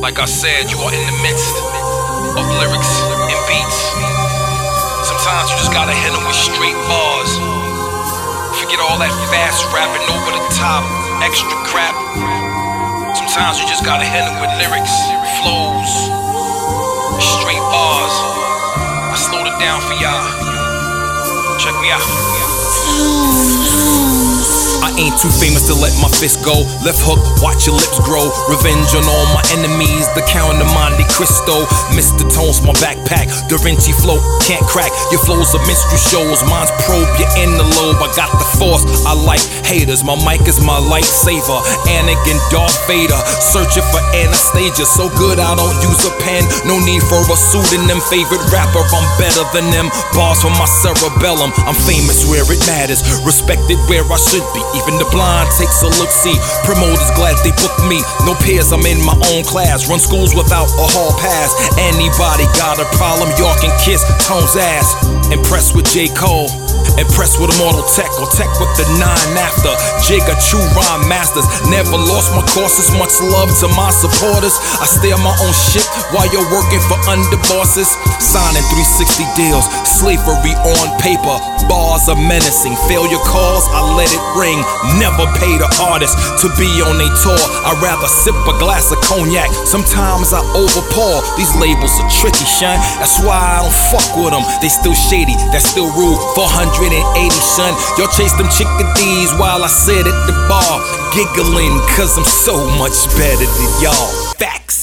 Like I said, you are in the midst of lyrics and beats. Sometimes you just gotta hit them with straight bars. Forget all that fast rapping over the top, extra crap. Sometimes you just gotta hit them with lyrics, flows, straight bars. I slowed it down for y'all. Check me out. Ain't too famous to let my fist go. Left hook, watch your lips grow. Revenge on all my enemies, the Count of Monte Cristo. Mr. Tones, my backpack. Da Vinci flow, can't crack. Your flows are minstrel shows. Mine's probe, you're in the lobe. I got the force, I like haters. My mic is my lightsaber. Anakin, Darth Vader. Searching for Anastasia. So good I don't use a pen. No need for a pseudonym. Favorite rapper, I'm better than them. Bars from my cerebellum. I'm famous where it matters. Respected where I should be. Even the blind takes a look see. Promoters glad they booked me. No peers, I'm in my own class. Run schools without a hall pass. Anybody got a problem? York and Kiss, Tone's ass. Impressed with J. Cole. Impressed with immortal tech or tech with the nine after. Jigga true rhyme masters. Never lost my courses. Much love to my supporters. I stay on my own shit while you're working for underbosses. Signing 360 deals. Slavery on paper. Bars are menacing. Failure calls, I let it ring. Never pay the artist to be on a tour. i rather sip a glass of cognac. Sometimes I overpour. These labels are tricky, shine. That's why I don't fuck with them. They still shady. That's still rude. 400 180, son. Y'all chase them chickadees while I sit at the bar, giggling, cause I'm so much better than y'all. Facts.